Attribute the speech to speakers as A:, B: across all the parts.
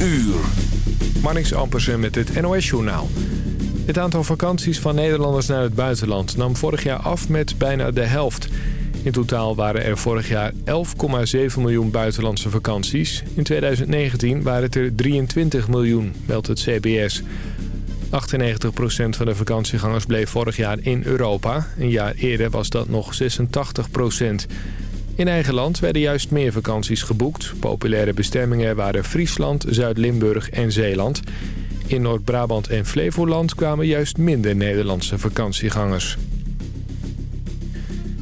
A: uur.
B: Marnix Ampersen met het NOS-journaal. Het aantal vakanties van Nederlanders naar het buitenland nam vorig jaar af met bijna de helft. In totaal waren er vorig jaar 11,7 miljoen buitenlandse vakanties. In 2019 waren het er 23 miljoen, meldt het CBS. 98% van de vakantiegangers bleef vorig jaar in Europa. Een jaar eerder was dat nog 86%. In eigen land werden juist meer vakanties geboekt. Populaire bestemmingen waren Friesland, Zuid-Limburg en Zeeland. In Noord-Brabant en Flevoland kwamen juist minder Nederlandse vakantiegangers.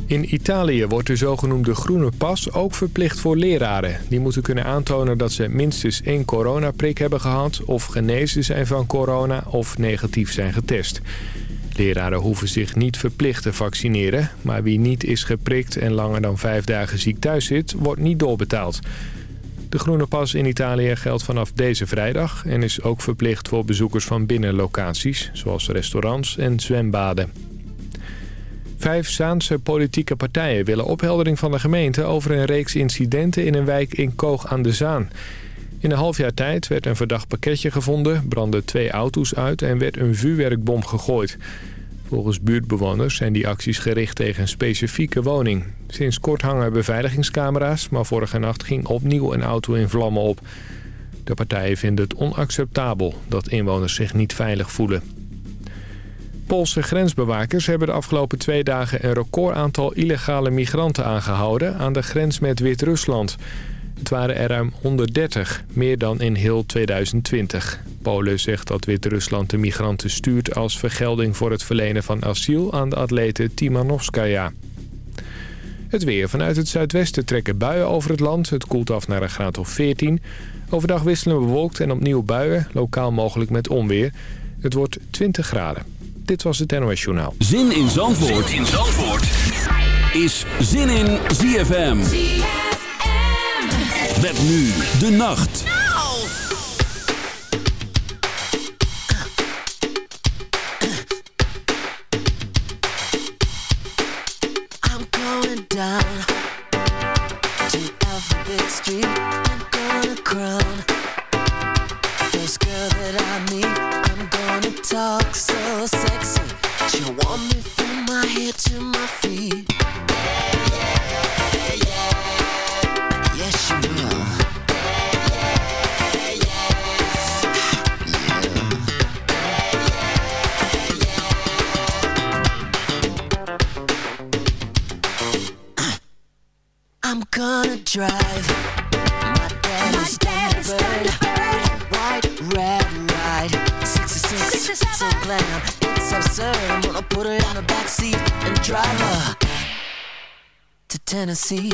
B: In Italië wordt de zogenoemde groene pas ook verplicht voor leraren. Die moeten kunnen aantonen dat ze minstens één coronaprik hebben gehad... of genezen zijn van corona of negatief zijn getest. Leraren hoeven zich niet verplicht te vaccineren... maar wie niet is geprikt en langer dan vijf dagen ziek thuis zit, wordt niet doorbetaald. De groene pas in Italië geldt vanaf deze vrijdag... en is ook verplicht voor bezoekers van binnenlocaties... zoals restaurants en zwembaden. Vijf Zaanse politieke partijen willen opheldering van de gemeente... over een reeks incidenten in een wijk in Koog aan de Zaan... In een half jaar tijd werd een verdacht pakketje gevonden, brandden twee auto's uit en werd een vuurwerkbom gegooid. Volgens buurtbewoners zijn die acties gericht tegen een specifieke woning. Sinds kort hangen beveiligingscamera's, maar vorige nacht ging opnieuw een auto in vlammen op. De partijen vinden het onacceptabel dat inwoners zich niet veilig voelen. Poolse grensbewakers hebben de afgelopen twee dagen een recordaantal illegale migranten aangehouden aan de grens met Wit-Rusland. Het waren er ruim 130, meer dan in heel 2020. Polen zegt dat Wit-Rusland de migranten stuurt als vergelding voor het verlenen van asiel aan de atlete Timanovskaya. Het weer. Vanuit het zuidwesten trekken buien over het land. Het koelt af naar een graad of 14. Overdag wisselen bewolkt en opnieuw buien, lokaal mogelijk met onweer. Het wordt 20 graden. Dit was het NOS Journaal.
A: Zin in Zandvoort, zin in Zandvoort. is Zin in ZFM. Met nu de nacht.
C: I'm going down Tennessee.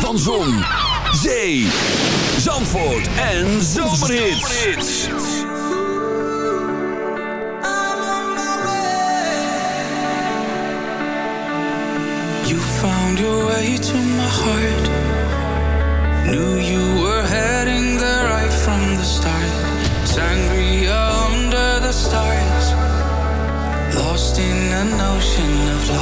A: Van Zon, Zee, Zandvoort en Zomerhit.
D: You found your way to my heart. Knew you were heading there right from the start. Sangria under the stars. Lost in an ocean of love.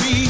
D: me.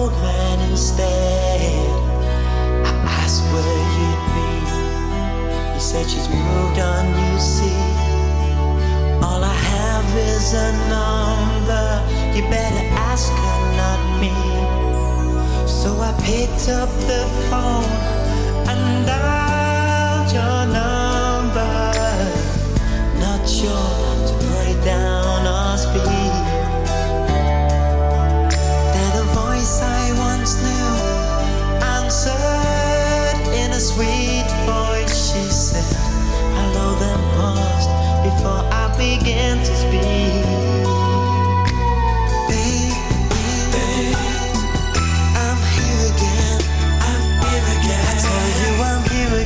E: Old man instead. I asked where you'd be. You said she's moved on, you see. All I have is a number. You better ask her, not me. So I picked up the phone and dialed your number. Not sure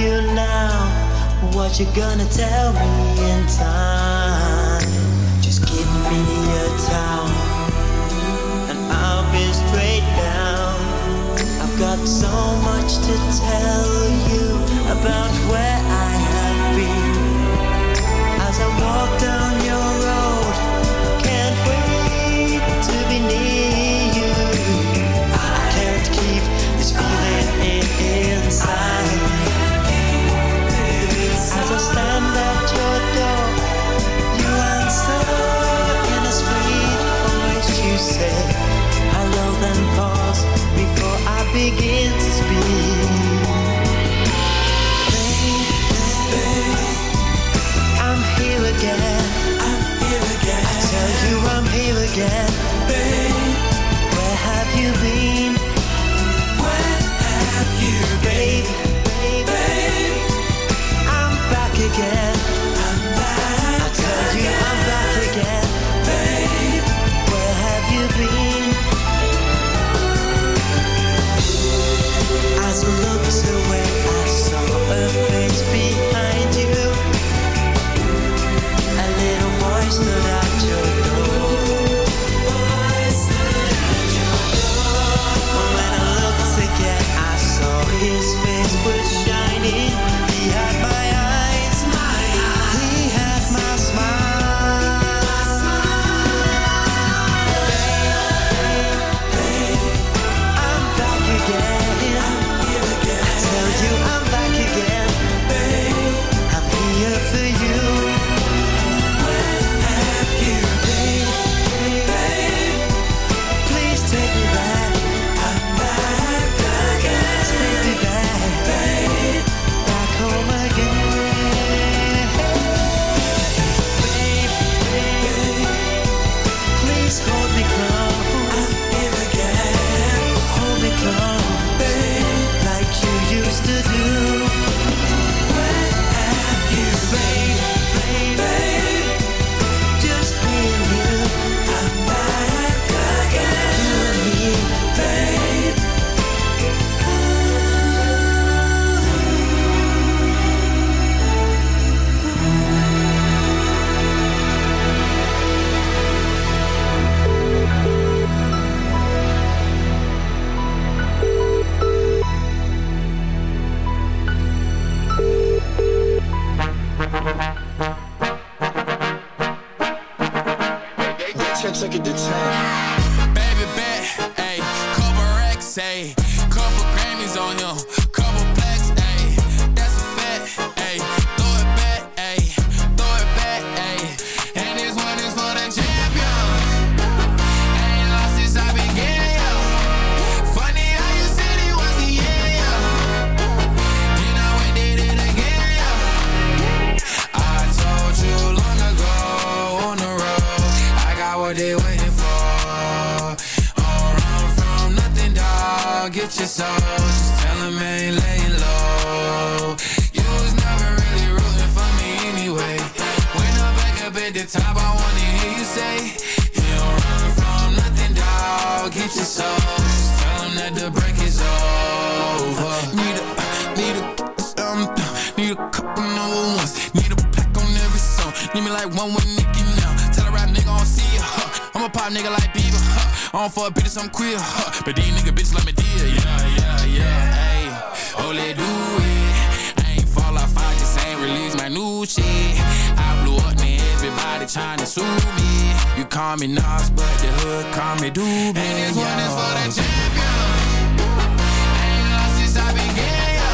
E: you now? What you're gonna tell me in time? Just give me a towel and I'll be straight down. I've got so much to tell you about where I have been. As I walk down your road, can't wait to be near you. I can't keep this feeling inside. say hello, then pause before I begin to speak. Babe, babe, I'm here again.
F: I tell you I'm here again. Where have you been? Have you been? I'm back again. At the top, I wanna hear you say, You don't run from nothing, dog. Get your soul, just tell 'em that the break is over. Need a, need a, um, need a couple number ones. Need a pack on every song. Need me like one with Nicki now. Tell a rap nigga I don't see ya, huh. I'm a pop nigga like Bieber, huh. I don't fuck bitches, I'm queer, huh. But these nigga bitches like me dear, yeah, yeah, yeah, ayy. Oh, do it. I ain't fall off, I just ain't release my new shit. I blew up, everybody to sue me. You call me Nas, but the hood call me Doobie. And this one is for the champion. Ain't lost since I began.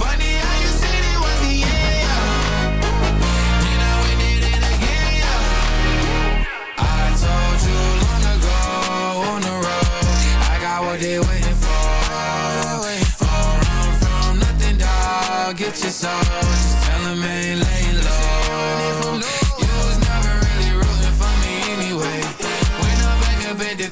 F: Funny how you said it was a yeah. Then I went it again. I told you long ago on the road, I got what they waiting for. Run from nothing, dog. Get your soul, just tell 'em ain't laying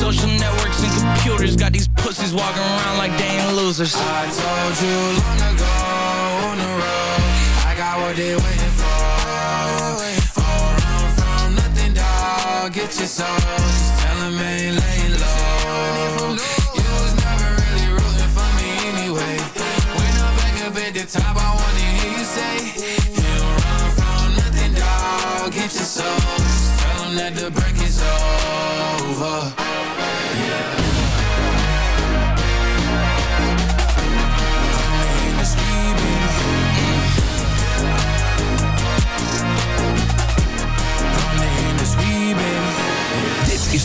G: social networks and computers got these pussies walking around like they ain't losers.
F: I told you long ago on the road, I got what they waiting for. Don't run from nothing, dog. Get your soul, just tell 'em ain't laying low. You was never really rooting for me anyway. When I'm back up at the top, I wanna hear you say, You run from nothing, dog. Get your soul, just tell that the break is over.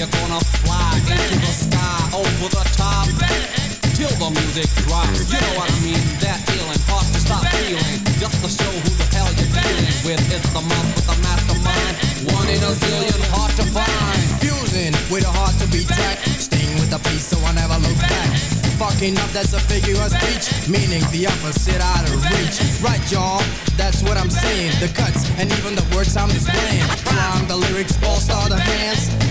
H: You're gonna fly into the sky, over the top, till the music drops. You know what I mean? That feeling, hard to stop feeling, just to show who the hell you're dealing with. It's the month with the mastermind, one in a zillion, hard to find.
I: Fusing with a heart to be tracked. Staying with the peace, so I never look back. Fucking up, that's a figure of speech, meaning the opposite out of reach. Right, y'all, that's what I'm saying. The cuts and even the words I'm displaying. Flying the lyrics, all star the hands.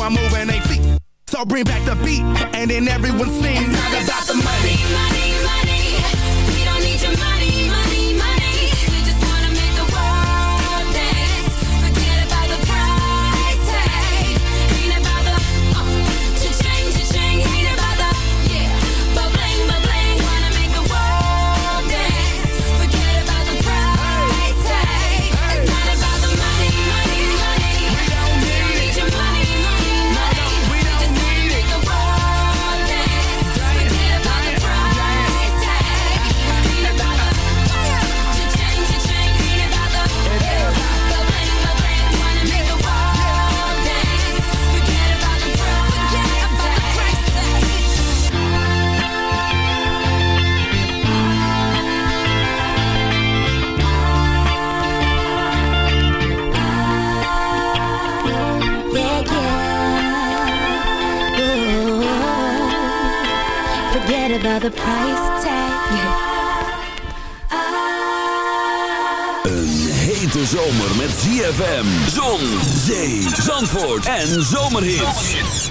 J: Everyone moving their feet. So bring back the beat, and then everyone sings. Not about the money,
K: money.
L: right price tag.
I: Een hete zomer met ZFM, zon, zee, zandvoort en zomerhits.